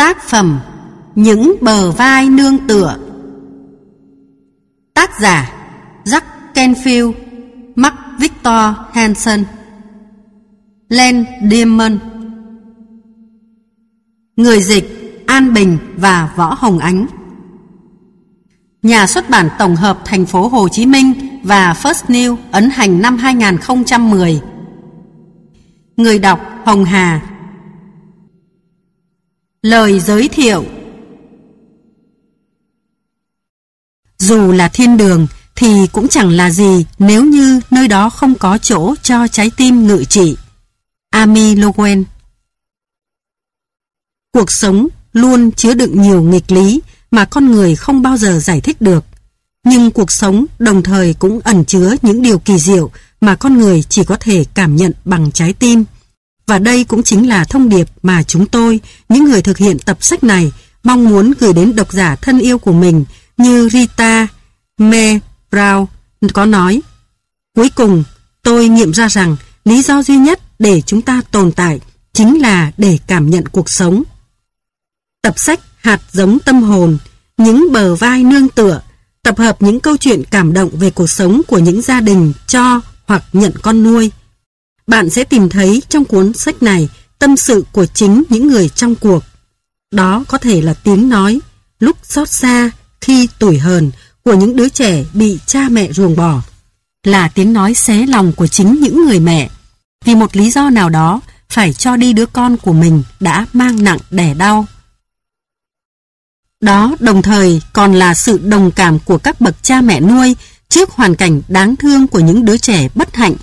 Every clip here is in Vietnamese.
Tác phẩm Những bờ vai nương tựa. Tác giả Jack Canfield, Mark Victor Hansen, Len Diamond Người dịch An Bình và Võ Hồng Ánh. Nhà xuất bản tổng hợp thành phố Hồ Chí Minh và First New ấn hành năm 2010 Người đọc Hồng Hà. Lời giới thiệu Dù là thiên đường, thì cũng chẳng là gì nếu như nơi đó không có chỗ cho trái tim ngự trị. Ami Lowen Cuộc sống luôn chứa đựng nhiều nghịch lý mà con người không bao giờ giải thích được. Nhưng cuộc sống đồng thời cũng ẩn chứa những điều kỳ diệu mà con người chỉ có thể cảm nhận bằng trái tim. Và đây cũng chính là thông điệp mà chúng tôi, những người thực hiện tập sách này, mong muốn gửi đến độc giả thân yêu của mình như Rita Mae Brown có nói. Cuối cùng, tôi nghiệm ra rằng lý do duy nhất để chúng ta tồn tại chính là để cảm nhận cuộc sống. Tập sách Hạt giống tâm hồn, những bờ vai nương tựa, tập hợp những câu chuyện cảm động về cuộc sống của những gia đình cho hoặc nhận con nuôi. Bạn sẽ tìm thấy trong cuốn sách này tâm sự của chính những người trong cuộc. Đó có thể là tiếng nói, lúc xót xa, khi tuổi hờn của những đứa trẻ bị cha mẹ ruồng bỏ. Là tiếng nói xé lòng của chính những người mẹ. Vì một lý do nào đó, phải cho đi đứa con của mình đã mang nặng đẻ đau. Đó đồng thời còn là sự đồng cảm của các bậc cha mẹ nuôi trước hoàn cảnh đáng thương của những đứa trẻ bất hạnh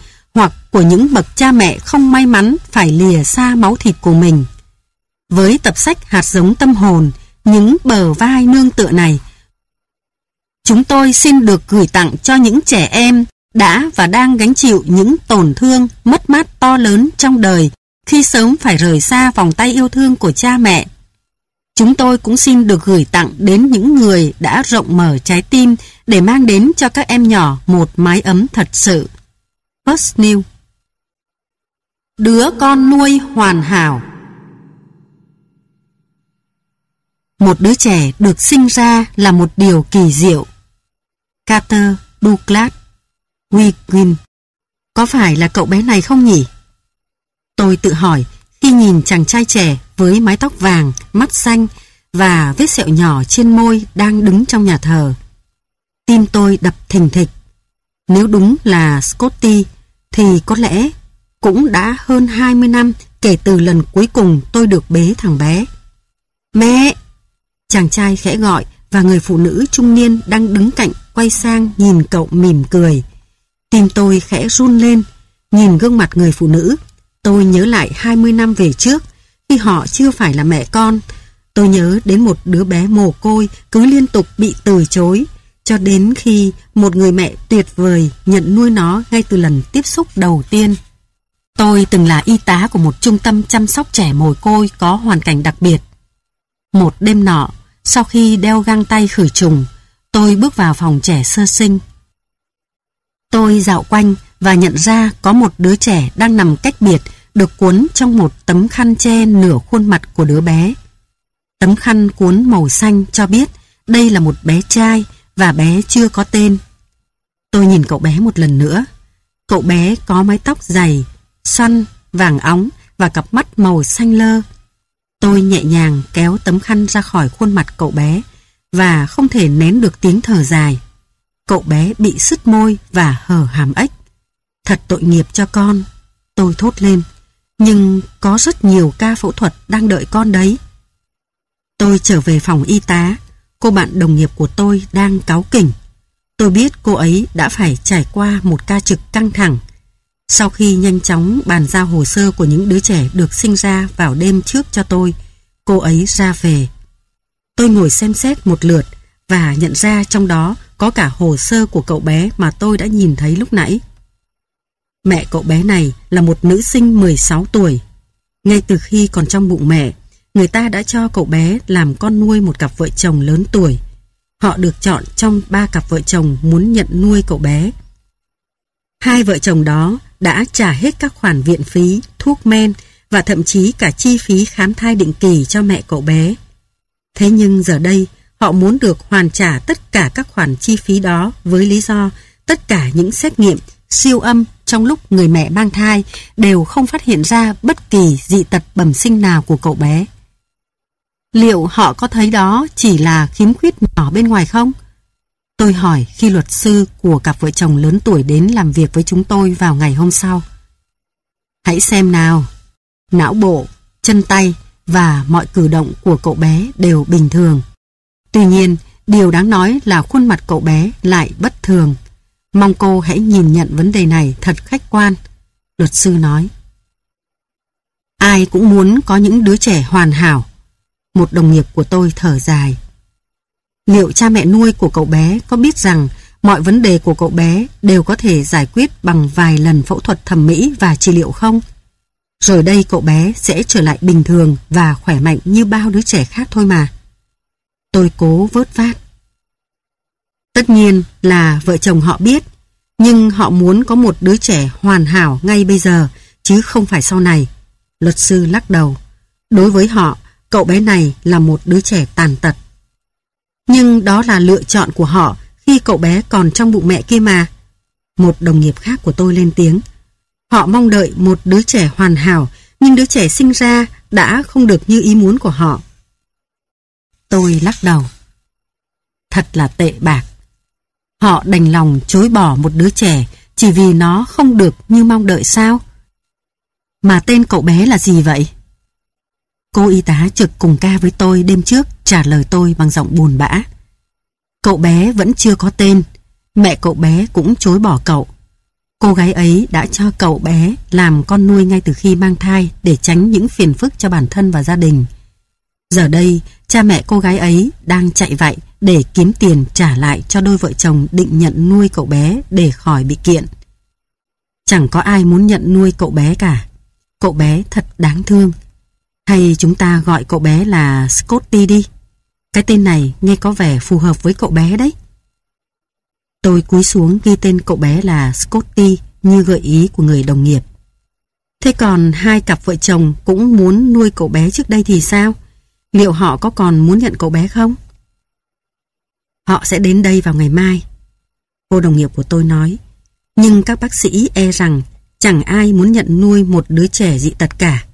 của những bậc cha mẹ không may mắn phải lìa xa máu thịt của mình. Với tập sách Hạt giống tâm hồn, những bờ vai nương tựa này, chúng tôi xin được gửi tặng cho những trẻ em đã và đang gánh chịu những tổn thương, mất mát to lớn trong đời khi sớm phải rời xa vòng tay yêu thương của cha mẹ. Chúng tôi cũng xin được gửi tặng đến những người đã rộng mở trái tim để mang đến cho các em nhỏ một mái ấm thật sự. First New Đứa con nuôi hoàn hảo Một đứa trẻ được sinh ra là một điều kỳ diệu. Carter Douglas Wiggin Có phải là cậu bé này không nhỉ? Tôi tự hỏi khi nhìn chàng trai trẻ với mái tóc vàng, mắt xanh và vết sẹo nhỏ trên môi đang đứng trong nhà thờ. Tim tôi đập thình thịch. Nếu đúng là Scotty thì có lẽ cũng đã hơn 20 năm kể từ lần cuối cùng tôi được bế thằng bé. Mẹ! Chàng trai khẽ gọi và người phụ nữ trung niên đang đứng cạnh quay sang nhìn cậu mỉm cười. Tim tôi khẽ run lên, nhìn gương mặt người phụ nữ. Tôi nhớ lại 20 năm về trước, khi họ chưa phải là mẹ con. Tôi nhớ đến một đứa bé mồ côi cứ liên tục bị từ chối, cho đến khi một người mẹ tuyệt vời nhận nuôi nó ngay từ lần tiếp xúc đầu tiên. Tôi từng là y tá của một trung tâm chăm sóc trẻ mồ côi có hoàn cảnh đặc biệt. Một đêm nọ, sau khi đeo găng tay khử trùng, tôi bước vào phòng trẻ sơ sinh. Tôi dạo quanh và nhận ra có một đứa trẻ đang nằm cách biệt được cuốn trong một tấm khăn che nửa khuôn mặt của đứa bé. Tấm khăn cuốn màu xanh cho biết đây là một bé trai và bé chưa có tên. Tôi nhìn cậu bé một lần nữa. Cậu bé có mái tóc dày, xoăn, vàng óng và cặp mắt màu xanh lơ. Tôi nhẹ nhàng kéo tấm khăn ra khỏi khuôn mặt cậu bé và không thể nén được tiếng thở dài. Cậu bé bị sứt môi và hở hàm ếch. Thật tội nghiệp cho con. Tôi thốt lên. Nhưng có rất nhiều ca phẫu thuật đang đợi con đấy. Tôi trở về phòng y tá. Cô bạn đồng nghiệp của tôi đang cáu kỉnh. Tôi biết cô ấy đã phải trải qua một ca trực căng thẳng. Sau khi nhanh chóng bàn giao hồ sơ của những đứa trẻ được sinh ra vào đêm trước cho tôi, cô ấy ra về. Tôi ngồi xem xét một lượt và nhận ra trong đó có cả hồ sơ của cậu bé mà tôi đã nhìn thấy lúc nãy. Mẹ cậu bé này là một nữ sinh 16 tuổi. Ngay từ khi còn trong bụng mẹ, người ta đã cho cậu bé làm con nuôi một cặp vợ chồng lớn tuổi. Họ được chọn trong ba cặp vợ chồng muốn nhận nuôi cậu bé. Hai vợ chồng đó đã trả hết các khoản viện phí, thuốc men và thậm chí cả chi phí khám thai định kỳ cho mẹ cậu bé. Thế nhưng giờ đây, họ muốn được hoàn trả tất cả các khoản chi phí đó với lý do tất cả những xét nghiệm siêu âm trong lúc người mẹ mang thai đều không phát hiện ra bất kỳ dị tật bẩm sinh nào của cậu bé. Liệu họ có thấy đó chỉ là khiếm khuyết nhỏ bên ngoài không? Tôi hỏi khi luật sư của cặp vợ chồng lớn tuổi đến làm việc với chúng tôi vào ngày hôm sau. Hãy xem nào, não bộ, chân tay và mọi cử động của cậu bé đều bình thường. Tuy nhiên, điều đáng nói là khuôn mặt cậu bé lại bất thường. Mong cô hãy nhìn nhận vấn đề này thật khách quan. Luật sư nói. Ai cũng muốn có những đứa trẻ hoàn hảo. Một đồng nghiệp của tôi thở dài. Liệu cha mẹ nuôi của cậu bé có biết rằng mọi vấn đề của cậu bé đều có thể giải quyết bằng vài lần phẫu thuật thẩm mỹ và trị liệu không? Rồi đây cậu bé sẽ trở lại bình thường và khỏe mạnh như bao đứa trẻ khác thôi mà. Tôi cố vớt vát. Tất nhiên là vợ chồng họ biết, nhưng họ muốn có một đứa trẻ hoàn hảo ngay bây giờ, chứ không phải sau này. Luật sư lắc đầu. Đối với họ, cậu bé này là một đứa trẻ tàn tật. Nhưng đó là lựa chọn của họ khi cậu bé còn trong bụng mẹ kia mà. Một đồng nghiệp khác của tôi lên tiếng. Họ mong đợi một đứa trẻ hoàn hảo, nhưng đứa trẻ sinh ra đã không được như ý muốn của họ. Tôi lắc đầu. Thật là tệ bạc. Họ đành lòng chối bỏ một đứa trẻ chỉ vì nó không được như mong đợi sao? Mà tên cậu bé là gì vậy? Cô y tá trực cùng ca với tôi đêm trước trả lời tôi bằng giọng buồn bã. Cậu bé vẫn chưa có tên, mẹ cậu bé cũng chối bỏ cậu. Cô gái ấy đã cho cậu bé làm con nuôi ngay từ khi mang thai để tránh những phiền phức cho bản thân và gia đình. Giờ đây, cha mẹ cô gái ấy đang chạy vạy để kiếm tiền trả lại cho đôi vợ chồng định nhận nuôi cậu bé để khỏi bị kiện. Chẳng có ai muốn nhận nuôi cậu bé cả. Cậu bé thật đáng thương. Hay chúng ta gọi cậu bé là Scotty đi. Cái tên này nghe có vẻ phù hợp với cậu bé đấy. Tôi cúi xuống ghi tên cậu bé là Scotty như gợi ý của người đồng nghiệp. Thế còn hai cặp vợ chồng cũng muốn nuôi cậu bé trước đây thì sao? Liệu họ có còn muốn nhận cậu bé không? Họ sẽ đến đây vào ngày mai. Cô đồng nghiệp của tôi nói. Nhưng các bác sĩ e rằng chẳng ai muốn nhận nuôi một đứa trẻ dị tật cả.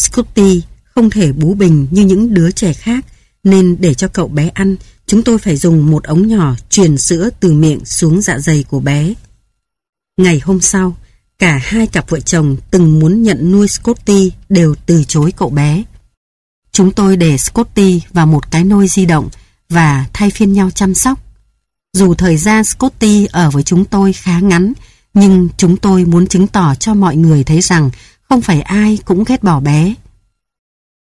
Scotty không thể bú bình như những đứa trẻ khác nên để cho cậu bé ăn chúng tôi phải dùng một ống nhỏ truyền sữa từ miệng xuống dạ dày của bé. Ngày hôm sau, cả hai cặp vợ chồng từng muốn nhận nuôi Scotty đều từ chối cậu bé. Chúng tôi để Scotty vào một cái nôi di động và thay phiên nhau chăm sóc. Dù thời gian Scotty ở với chúng tôi khá ngắn, nhưng chúng tôi muốn chứng tỏ cho mọi người thấy rằng không phải ai cũng ghét bỏ bé.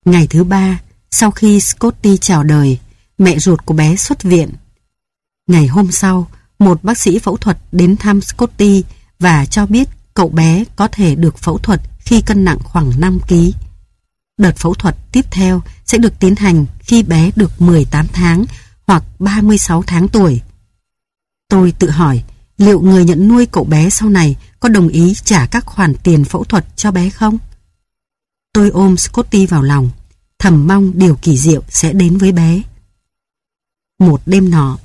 Ngày thứ ba, sau khi Scotty chào đời, mẹ ruột của bé xuất viện. Ngày hôm sau, một bác sĩ phẫu thuật đến thăm Scotty và cho biết cậu bé có thể được phẫu thuật khi cân nặng khoảng 5 kg. Đợt phẫu thuật tiếp theo sẽ được tiến hành khi bé được 18 tháng hoặc 36 tháng tuổi. Tôi tự hỏi liệu người nhận nuôi cậu bé sau này có đồng ý trả các khoản tiền phẫu thuật cho bé không? Tôi ôm Scotty vào lòng, thầm mong điều kỳ diệu sẽ đến với bé. Một đêm nọ,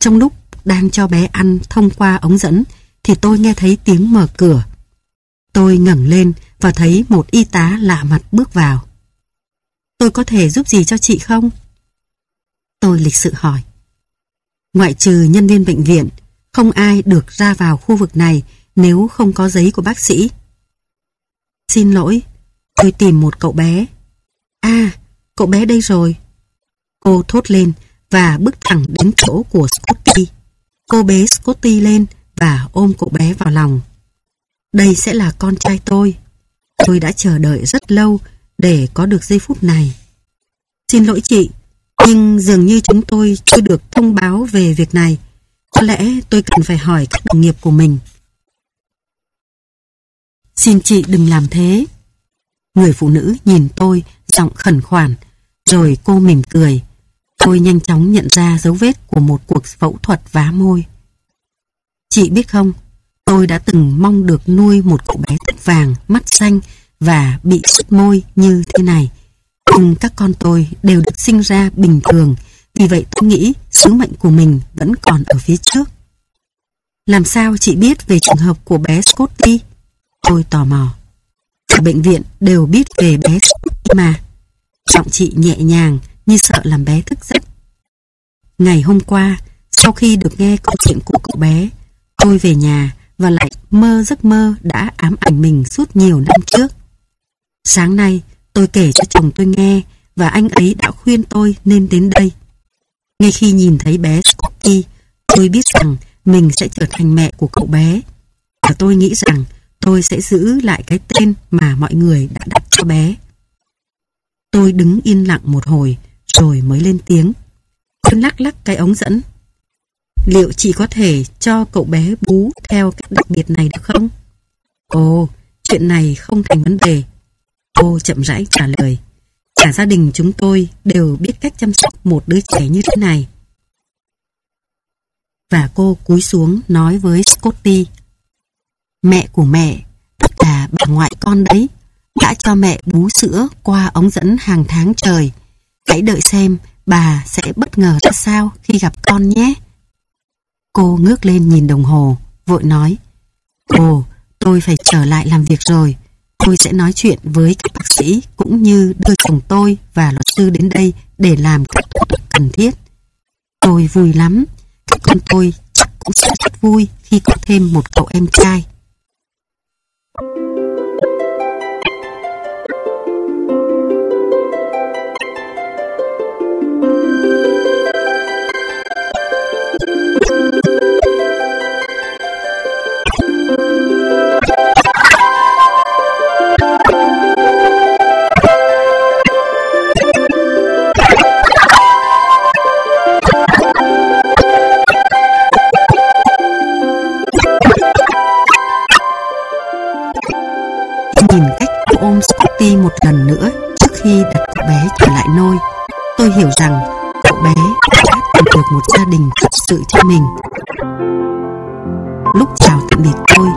trong lúc đang cho bé ăn thông qua ống dẫn, thì tôi nghe thấy tiếng mở cửa. Tôi ngẩng lên và thấy một y tá lạ mặt bước vào. Tôi có thể giúp gì cho chị không? Tôi lịch sự hỏi. Ngoại trừ nhân viên bệnh viện, không ai được ra vào khu vực này nếu không có giấy của bác sĩ. Xin lỗi, tôi tìm một cậu bé. À, cậu bé đây rồi. Cô thốt lên và bước thẳng đến chỗ của Scotty. Cô bế Scotty lên và ôm cậu bé vào lòng. Đây sẽ là con trai tôi. Tôi đã chờ đợi rất lâu để có được giây phút này. Xin lỗi chị, nhưng dường như chúng tôi chưa được thông báo về việc này. Có lẽ tôi cần phải hỏi các đồng nghiệp của mình. Xin chị đừng làm thế. Người phụ nữ nhìn tôi, giọng khẩn khoản, rồi cô mỉm cười. Tôi nhanh chóng nhận ra dấu vết của một cuộc phẫu thuật vá môi. Chị biết không, tôi đã từng mong được nuôi một cậu bé tóc vàng, mắt xanh và bị sứt môi như thế này. Nhưng các con tôi đều được sinh ra bình thường, vì vậy tôi nghĩ sứ mệnh của mình vẫn còn ở phía trước. Làm sao chị biết về trường hợp của bé Scotty? Tôi tò mò. Cả bệnh viện đều biết về bé Scotty mà. Giọng chị nhẹ nhàng như sợ làm bé thức giấc. Ngày hôm qua, sau khi được nghe câu chuyện của cậu bé, tôi về nhà và lại mơ giấc mơ đã ám ảnh mình suốt nhiều năm trước. Sáng nay, tôi kể cho chồng tôi nghe và anh ấy đã khuyên tôi nên đến đây. Ngay khi nhìn thấy bé Scotty, tôi biết rằng mình sẽ trở thành mẹ của cậu bé. Và tôi nghĩ rằng tôi sẽ giữ lại cái tên mà mọi người đã đặt cho bé. Tôi đứng yên lặng một hồi rồi mới lên tiếng. Tôi lắc lắc cái ống dẫn. Liệu chị có thể cho cậu bé bú theo cách đặc biệt này được không? Ồ, chuyện này không thành vấn đề. Cô chậm rãi trả lời. Cả gia đình chúng tôi đều biết cách chăm sóc một đứa trẻ như thế này. Và cô cúi xuống nói với Scotty. Mẹ của mẹ, tất cả bà ngoại con đấy, đã cho mẹ bú sữa qua ống dẫn hàng tháng trời. Hãy đợi xem bà sẽ bất ngờ ra sao khi gặp con nhé. Cô ngước lên nhìn đồng hồ, vội nói. Ồ, tôi phải trở lại làm việc rồi. Tôi sẽ nói chuyện với các bác sĩ cũng như đưa chồng tôi và luật sư đến đây để làm các thủ tục cần thiết. Tôi vui lắm. Các con tôi chắc cũng sẽ rất vui khi có thêm một cậu em trai. Hiểu rằng cậu bé đã tìm được một gia đình thật sự cho mình. Lúc chào tạm biệt tôi,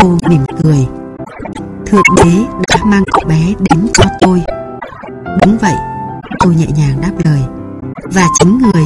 cô mỉm cười. Thượng đế đã mang cậu bé đến cho tôi. Đúng vậy, tôi nhẹ nhàng đáp lời. Và chính người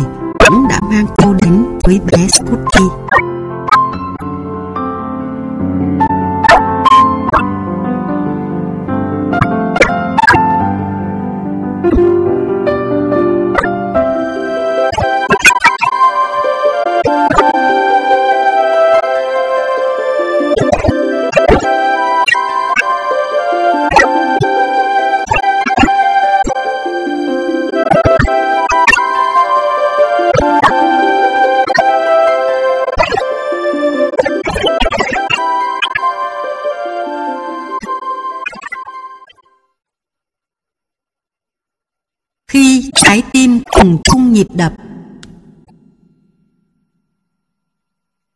Khi trái tim cùng thung nhịp đập.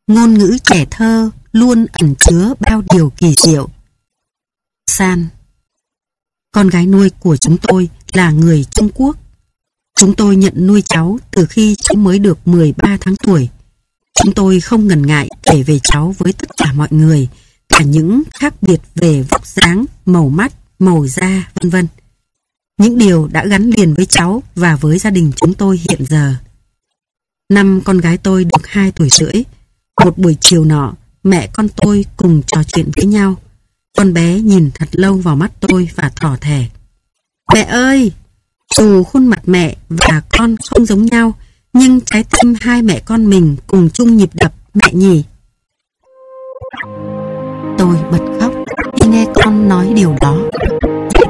Ngôn ngữ trẻ thơ luôn ẩn chứa bao điều kỳ diệu. San Con gái nuôi của chúng tôi là người Trung Quốc. Chúng tôi nhận nuôi cháu từ khi cháu mới được 13 tháng tuổi. Chúng tôi không ngần ngại kể về cháu với tất cả mọi người, cả những khác biệt về vóc dáng, màu mắt, màu da, vân vân những điều đã gắn liền với cháu và với gia đình chúng tôi hiện giờ. Năm con gái tôi được 2 tuổi rưỡi, một buổi chiều nọ, mẹ con tôi cùng trò chuyện với nhau. Con bé nhìn thật lâu vào mắt tôi và thỏ thẻ. Mẹ ơi! Dù khuôn mặt mẹ và con không giống nhau, nhưng trái tim hai mẹ con mình cùng chung nhịp đập mẹ nhỉ. Tôi bật khóc khi nghe con nói điều đó.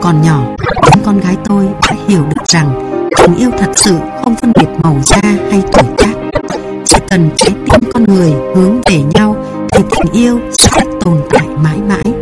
Còn nhỏ, những con gái tôi đã hiểu được rằng tình yêu thật sự không phân biệt màu da hay tuổi tác. Chỉ cần trái tim con người hướng về nhau thì tình yêu sẽ tồn tại mãi mãi.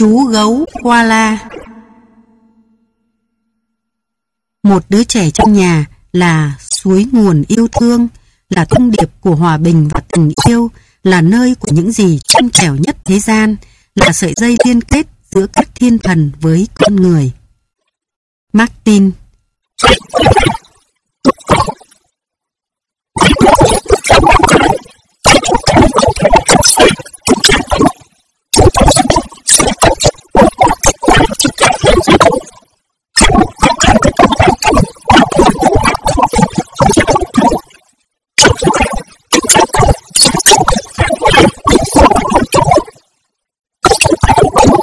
Chú gấu koala Một đứa trẻ trong nhà là suối nguồn yêu thương, là thông điệp của hòa bình và tình yêu, là nơi của những gì trong trẻo nhất thế gian, là sợi dây liên kết giữa các thiên thần với con người. Martin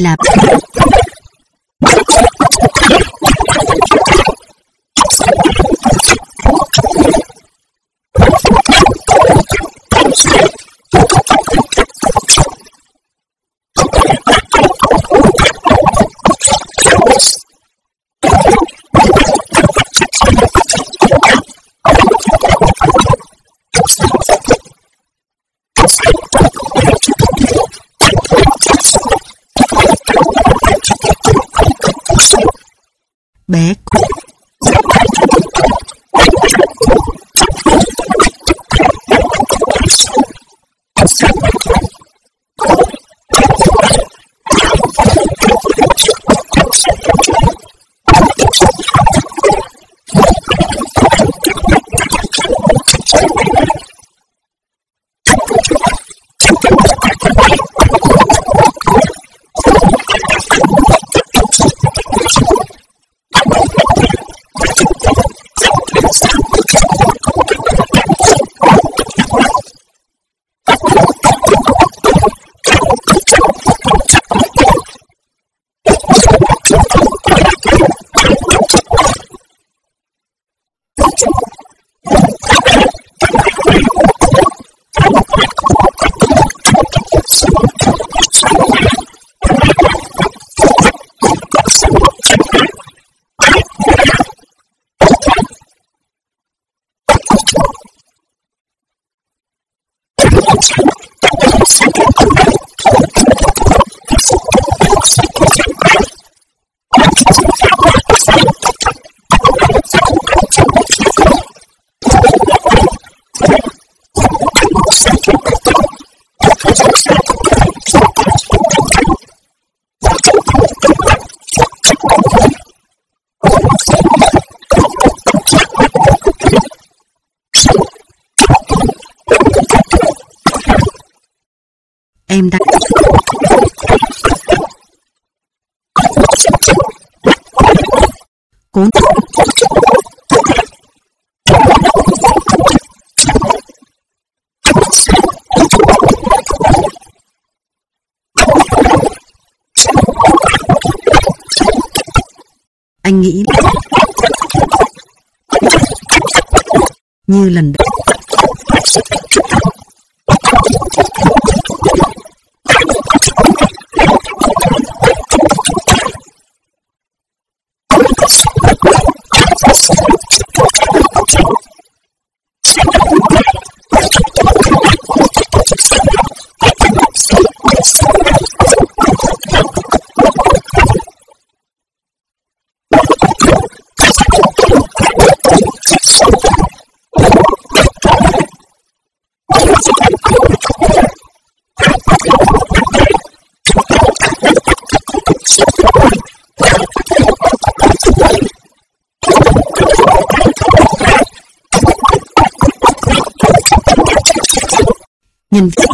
Đây là bé em nhân viên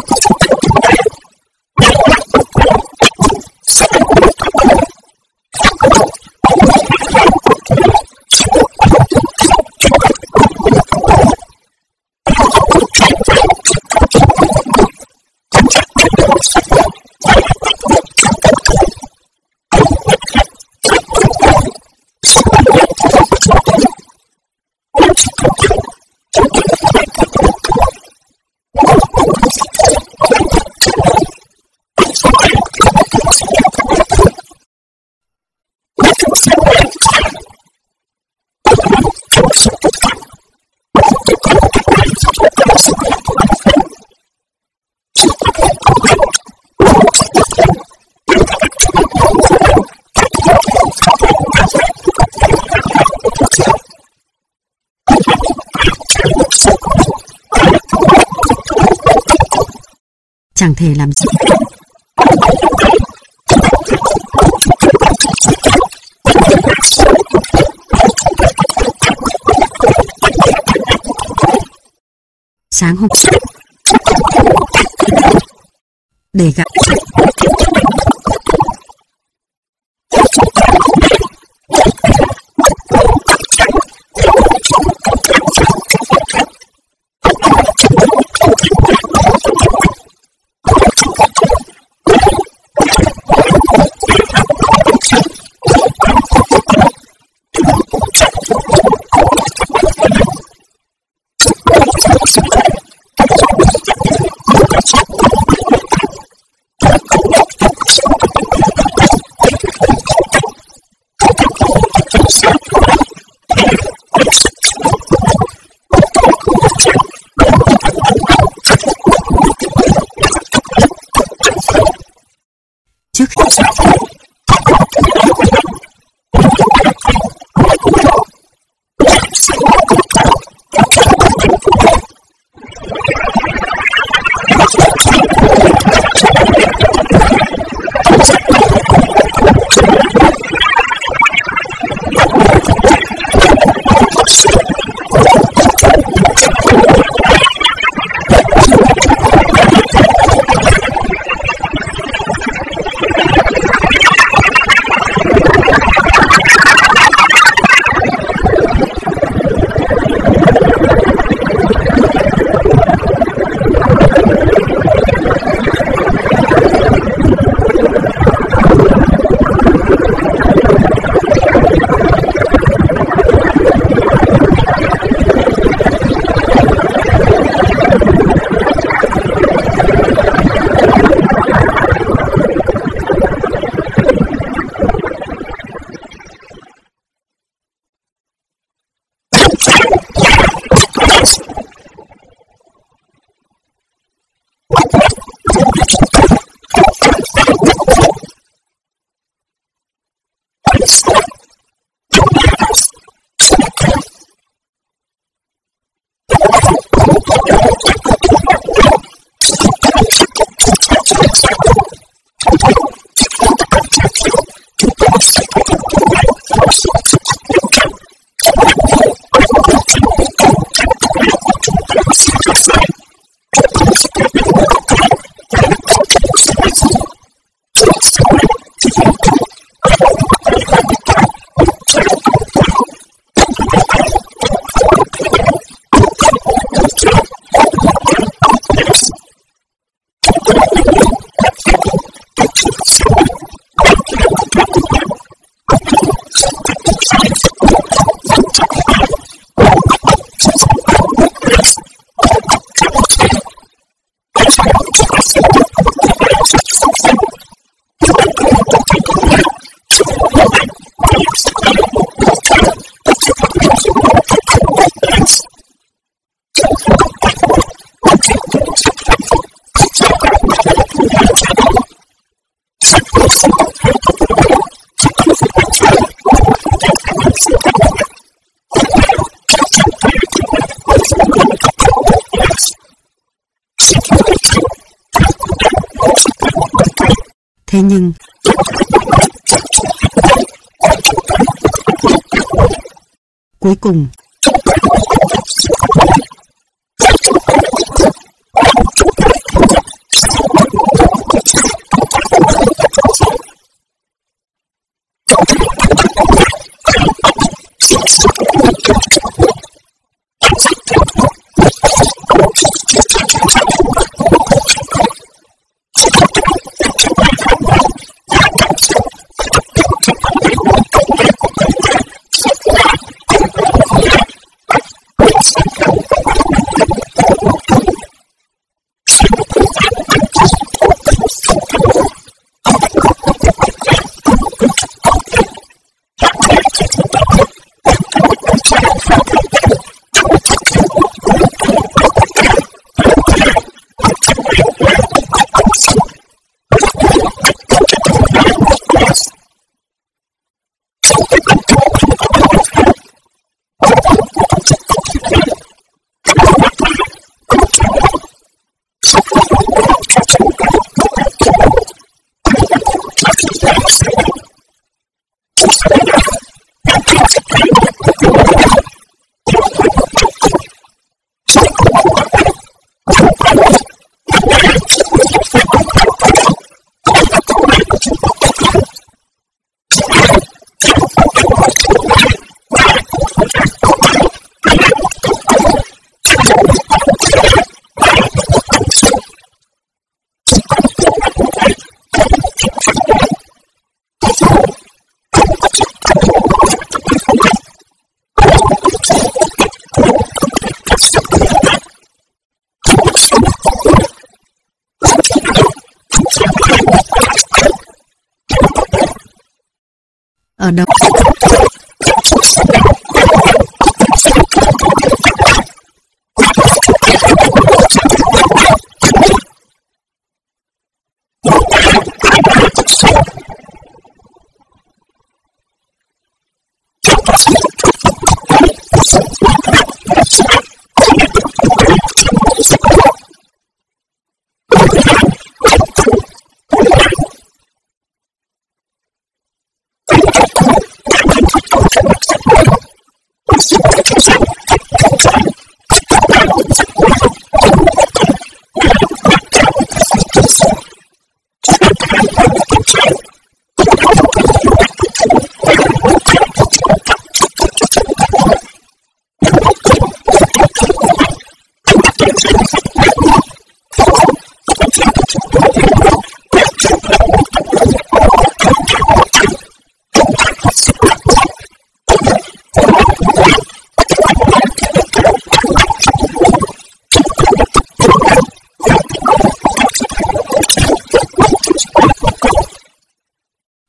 chẳng thể làm gì. Sáng hôm để gặp cùng.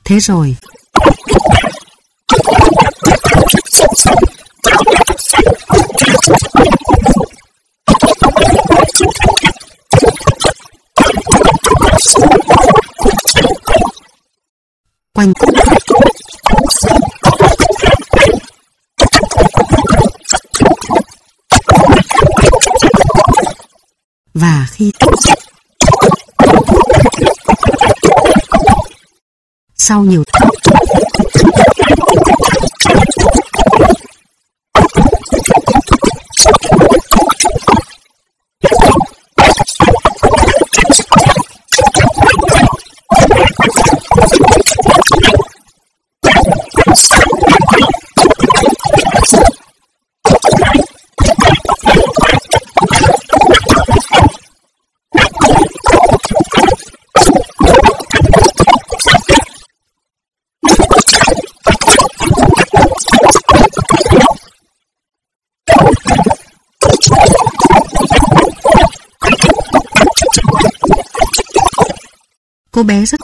Thế rồi. Quanh Và khi sau nhiều tháng. Cô bé rất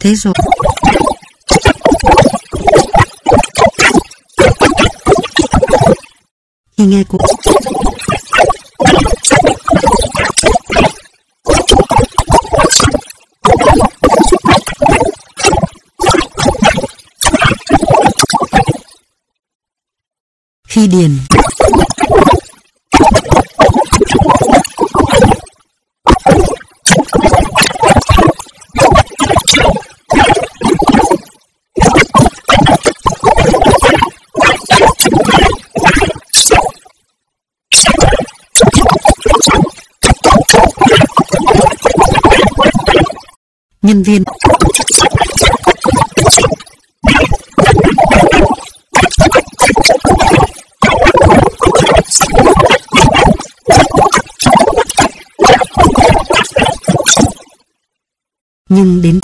Thế rồi Khi nghe cô khi điền. Nhân viên nhưng đến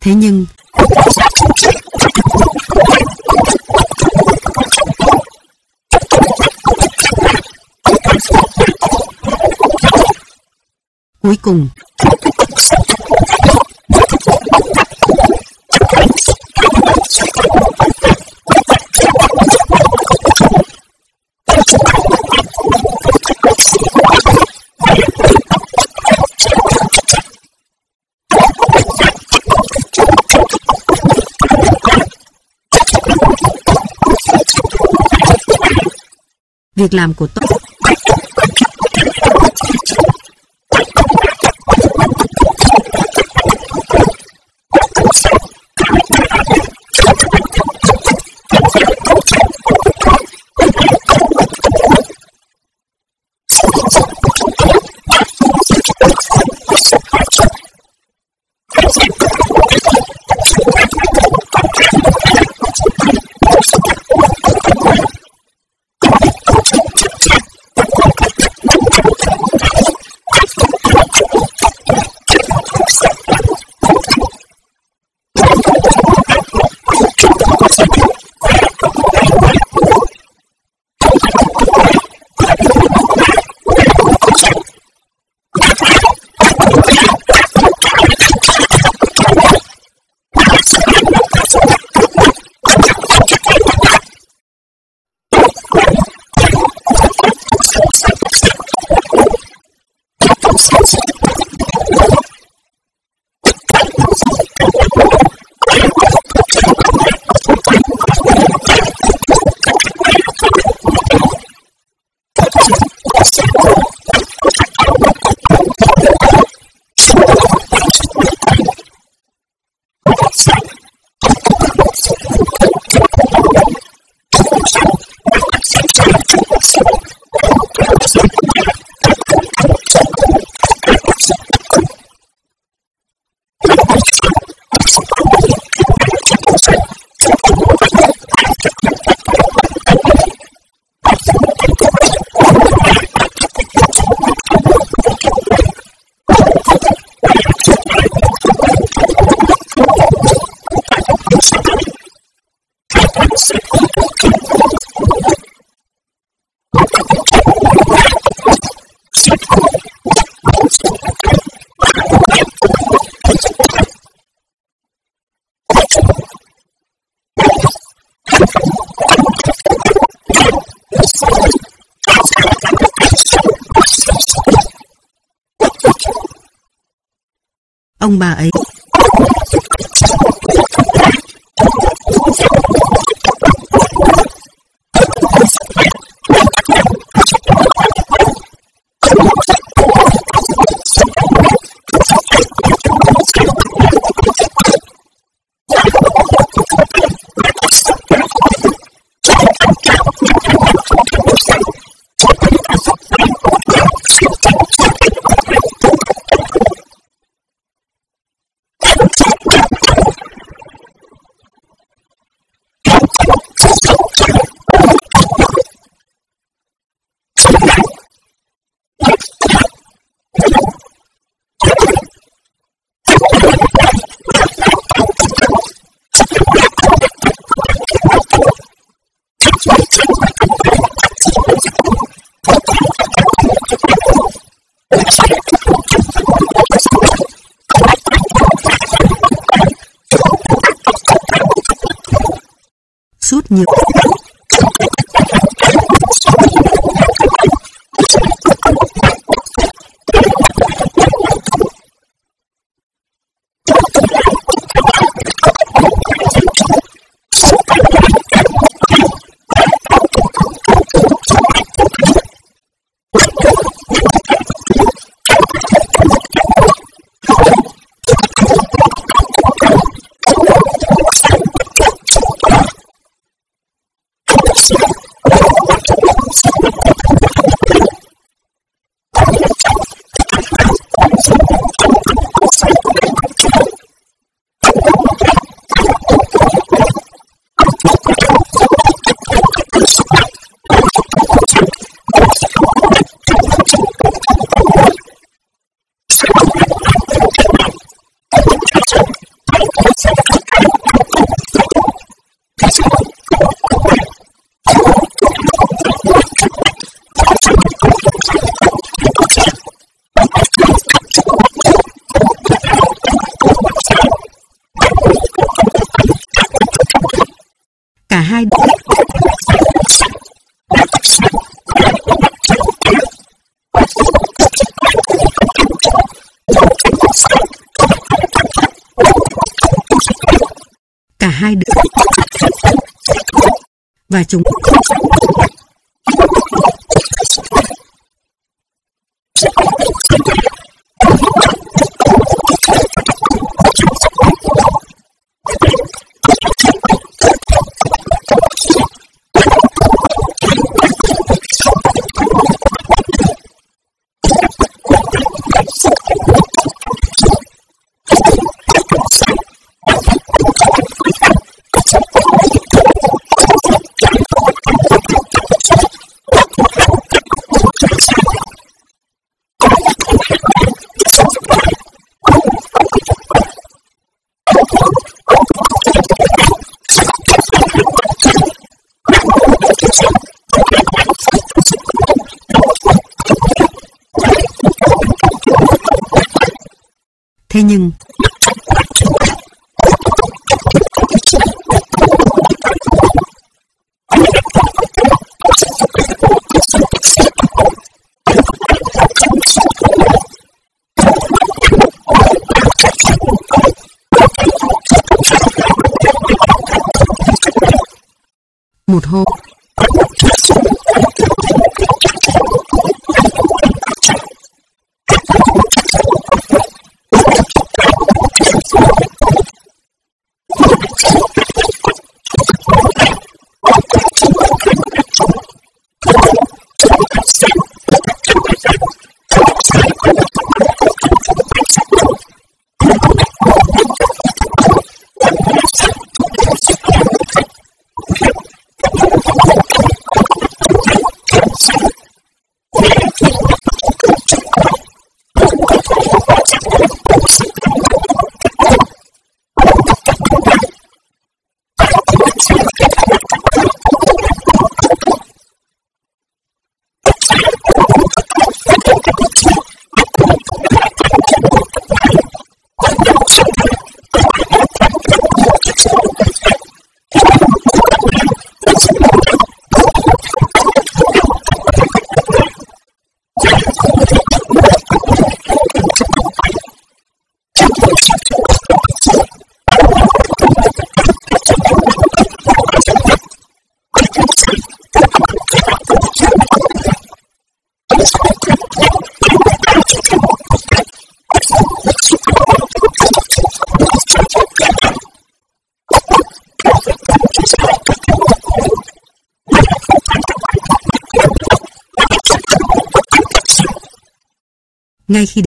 Thế nhưng Cuối cùng Việc làm của tôi Ông bà ấy 你 hai Cả hai đứa. Và chúng Một ngay khi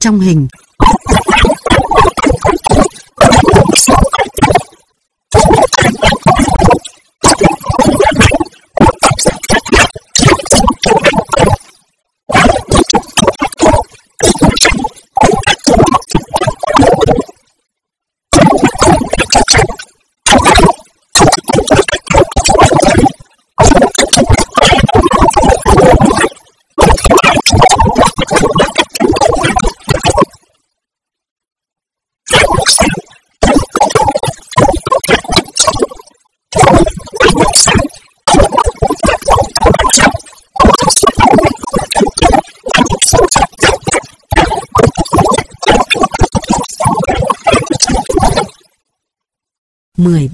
trong hình 13